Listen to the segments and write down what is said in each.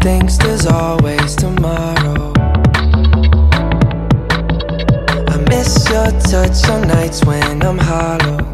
thinks there's always tomorrow. I miss your touch on nights when I'm hollow.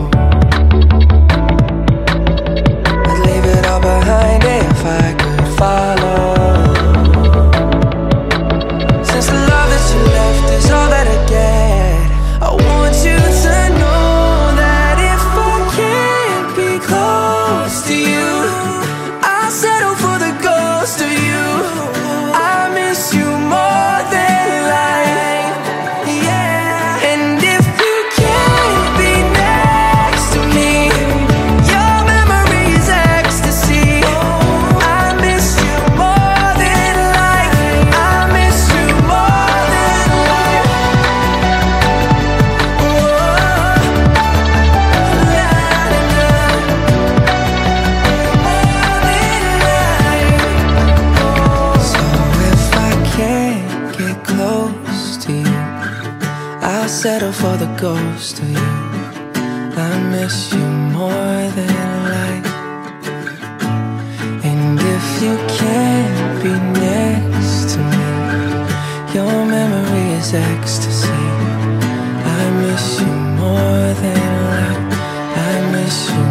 I'll settle for the ghost of you. I miss you more than life. And if you can't be next to me, your memory is ecstasy. I miss you more than life. I miss you.